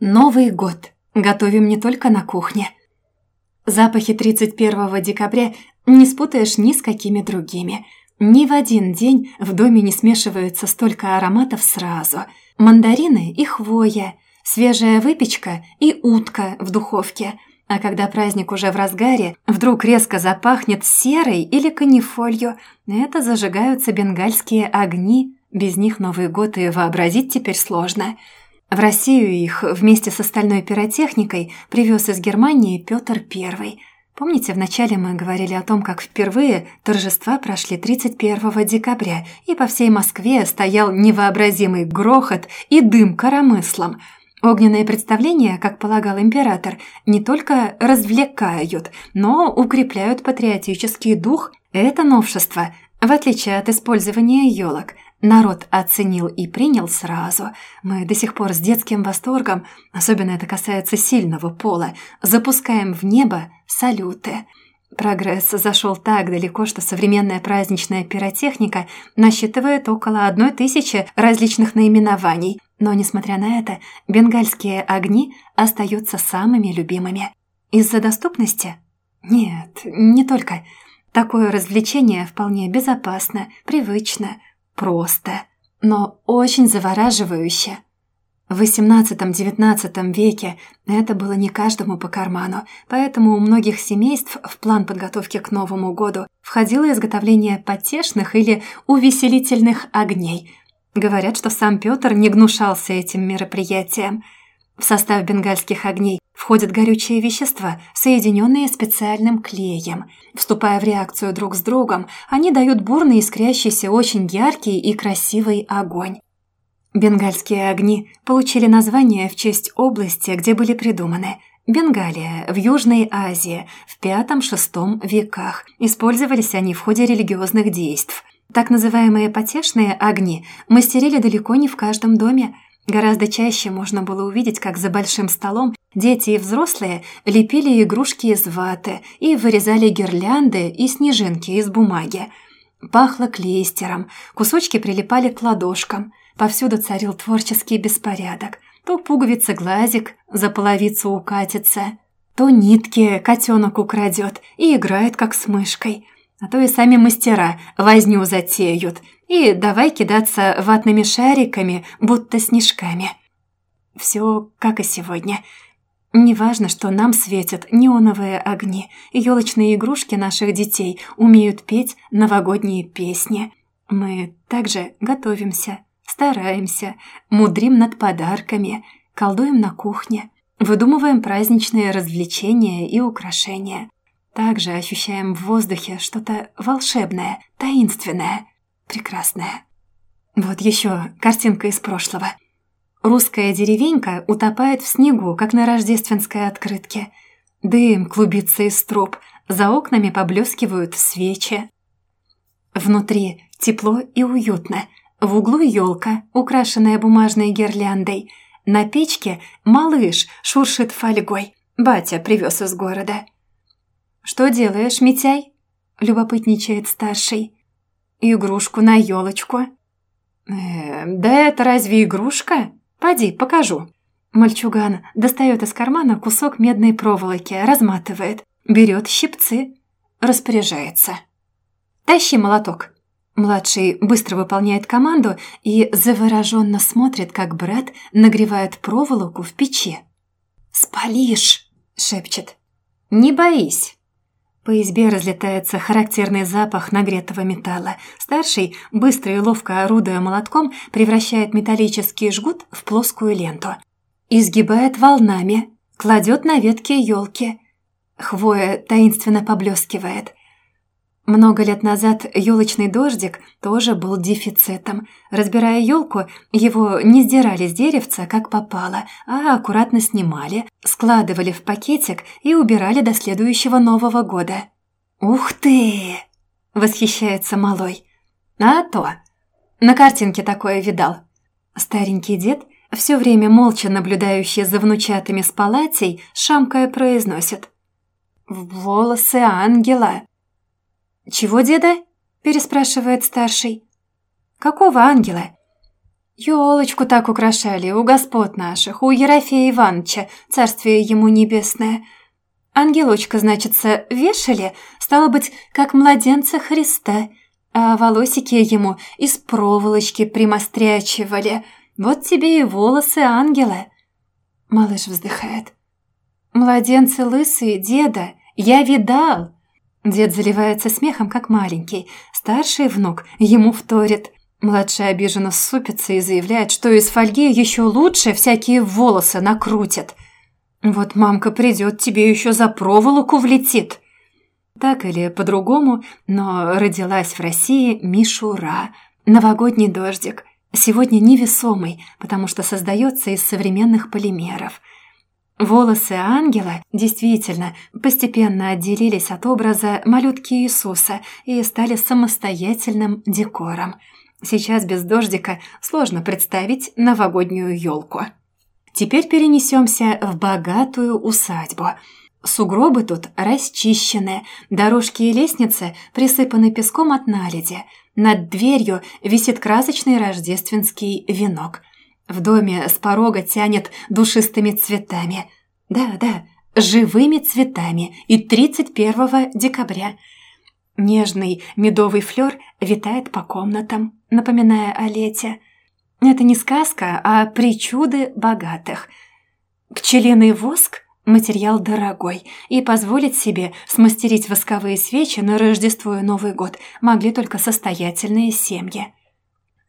Новый год. Готовим не только на кухне. Запахи 31 декабря не спутаешь ни с какими другими. Ни в один день в доме не смешиваются столько ароматов сразу. Мандарины и хвоя, свежая выпечка и утка в духовке. А когда праздник уже в разгаре, вдруг резко запахнет серой или канифолью. Это зажигаются бенгальские огни. Без них Новый год и вообразить теперь сложно. В Россию их вместе с остальной пиротехникой привез из Германии Петр I. Помните, вначале мы говорили о том, как впервые торжества прошли 31 декабря, и по всей Москве стоял невообразимый грохот и дым коромыслом. Огненные представления, как полагал император, не только развлекают, но укрепляют патриотический дух. Это новшество, в отличие от использования елок – Народ оценил и принял сразу. Мы до сих пор с детским восторгом, особенно это касается сильного пола, запускаем в небо салюты. Прогресс зашел так далеко, что современная праздничная пиротехника насчитывает около одной тысячи различных наименований. Но, несмотря на это, бенгальские огни остаются самыми любимыми. Из-за доступности? Нет, не только. Такое развлечение вполне безопасно, привычно, Просто, но очень завораживающе. В XVIII-XIX веке это было не каждому по карману, поэтому у многих семейств в план подготовки к Новому году входило изготовление потешных или увеселительных огней. Говорят, что сам Петр не гнушался этим мероприятием – в состав бенгальских огней входят горючие вещества, соединенные специальным клеем. Вступая в реакцию друг с другом, они дают бурный искрящийся очень яркий и красивый огонь. Бенгальские огни получили название в честь области, где были придуманы. Бенгалия в Южной Азии в V-VI веках. Использовались они в ходе религиозных действий. Так называемые потешные огни мастерили далеко не в каждом доме – Гораздо чаще можно было увидеть, как за большим столом дети и взрослые лепили игрушки из ваты и вырезали гирлянды и снежинки из бумаги. Пахло клейстером, кусочки прилипали к ладошкам. Повсюду царил творческий беспорядок. То пуговица глазик за половицу укатится, то нитки котенок украдет и играет, как с мышкой. А то и сами мастера возню затеют – и давай кидаться ватными шариками, будто снежками. Все как и сегодня. Неважно, что нам светят неоновые огни, елочные игрушки наших детей умеют петь новогодние песни. Мы также готовимся, стараемся, мудрим над подарками, колдуем на кухне, выдумываем праздничные развлечения и украшения. Также ощущаем в воздухе что-то волшебное, таинственное – прекрасная. Вот еще картинка из прошлого. Русская деревенька утопает в снегу, как на рождественской открытке. Дым клубится из труб, за окнами поблескивают свечи. Внутри тепло и уютно. В углу елка, украшенная бумажной гирляндой. На печке малыш шуршит фольгой. Батя привез из города. «Что делаешь, Митяй?» – любопытничает старший игрушку на елочку. Э, да это разве игрушка? Поди, покажу. Мальчуган достает из кармана кусок медной проволоки, разматывает, берет щипцы, распоряжается. «Тащи молоток». Младший быстро выполняет команду и завороженно смотрит, как брат нагревает проволоку в печи. «Спалишь!» — шепчет. «Не боись!» По избе разлетается характерный запах нагретого металла. Старший, быстро и ловко орудуя молотком, превращает металлический жгут в плоскую ленту. Изгибает волнами, кладет на ветки елки. Хвоя таинственно поблескивает. Много лет назад елочный дождик тоже был дефицитом. Разбирая елку, его не сдирали с деревца, как попало, а аккуратно снимали, складывали в пакетик и убирали до следующего Нового года. «Ух ты!» – восхищается малой. «А то! На картинке такое видал». Старенький дед, все время молча наблюдающий за внучатыми с палатей, шамкая произносит. «Волосы ангела!» «Чего, деда?» – переспрашивает старший. «Какого ангела?» Ёлочку так украшали у господ наших, у Ерофея Ивановича, царствие ему небесное. Ангелочка, значится, вешали, стало быть, как младенца Христа, а волосики ему из проволочки примострячивали. Вот тебе и волосы ангела. Малыш вздыхает. Младенцы лысые, деда, я видал. Дед заливается смехом, как маленький. Старший внук ему вторит. Младший обиженно супится и заявляет, что из фольги еще лучше всякие волосы накрутят. Вот мамка придет, тебе еще за проволоку влетит. Так или по-другому, но родилась в России Мишура, новогодний дождик. Сегодня невесомый, потому что создается из современных полимеров. Волосы ангела действительно постепенно отделились от образа малютки Иисуса и стали самостоятельным декором – Сейчас без дождика сложно представить новогоднюю елку. Теперь перенесемся в богатую усадьбу. Сугробы тут расчищены, дорожки и лестницы присыпаны песком от наледи. Над дверью висит красочный рождественский венок. В доме с порога тянет душистыми цветами. Да-да, живыми цветами и 31 декабря – Нежный медовый флёр витает по комнатам, напоминая о лете. Это не сказка, а причуды богатых. Пчелиный воск – материал дорогой, и позволить себе смастерить восковые свечи на Рождество и Новый год могли только состоятельные семьи.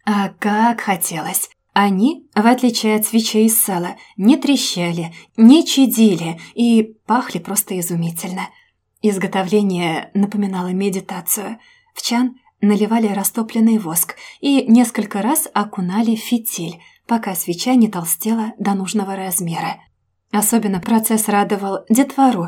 А как хотелось! Они, в отличие от свечей из сала, не трещали, не чадили и пахли просто изумительно – Изготовление напоминало медитацию. В чан наливали растопленный воск и несколько раз окунали фитиль, пока свеча не толстела до нужного размера. Особенно процесс радовал детвору.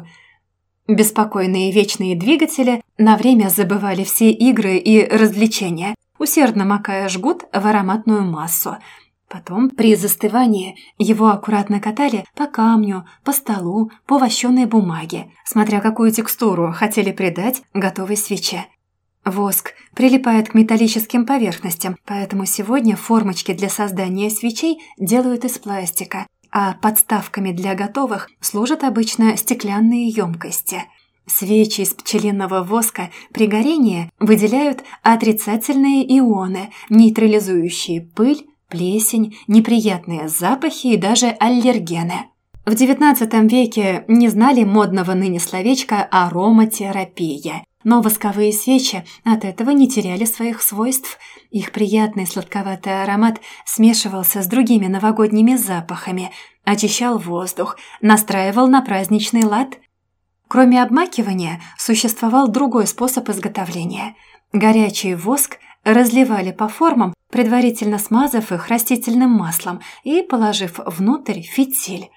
Беспокойные вечные двигатели на время забывали все игры и развлечения, усердно макая жгут в ароматную массу – Потом, при застывании, его аккуратно катали по камню, по столу, по вощеной бумаге, смотря какую текстуру хотели придать готовой свече. Воск прилипает к металлическим поверхностям, поэтому сегодня формочки для создания свечей делают из пластика, а подставками для готовых служат обычно стеклянные емкости. Свечи из пчелиного воска при горении выделяют отрицательные ионы, нейтрализующие пыль, плесень, неприятные запахи и даже аллергены. В XIX веке не знали модного ныне словечка «ароматерапия», но восковые свечи от этого не теряли своих свойств. Их приятный сладковатый аромат смешивался с другими новогодними запахами, очищал воздух, настраивал на праздничный лад. Кроме обмакивания, существовал другой способ изготовления. Горячий воск разливали по формам, предварительно смазав их растительным маслом и положив внутрь фитиль.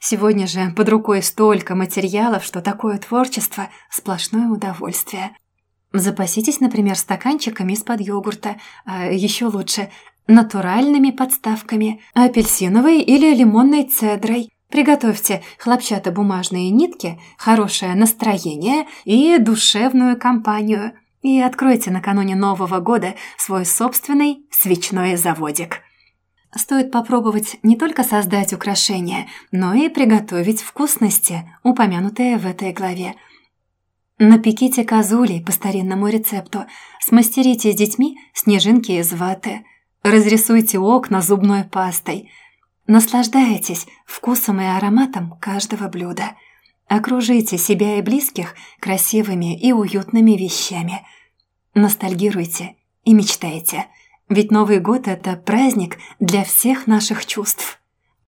Сегодня же под рукой столько материалов, что такое творчество – сплошное удовольствие. Запаситесь, например, стаканчиками из-под йогурта, а еще лучше – натуральными подставками, апельсиновой или лимонной цедрой. Приготовьте хлопчатобумажные нитки, хорошее настроение и душевную компанию – и откройте накануне Нового года свой собственный свечной заводик. Стоит попробовать не только создать украшения, но и приготовить вкусности, упомянутые в этой главе. Напеките козулей по старинному рецепту, смастерите с детьми снежинки из ваты, разрисуйте окна зубной пастой. Наслаждайтесь вкусом и ароматом каждого блюда – Окружите себя и близких красивыми и уютными вещами. Ностальгируйте и мечтайте, ведь Новый год – это праздник для всех наших чувств.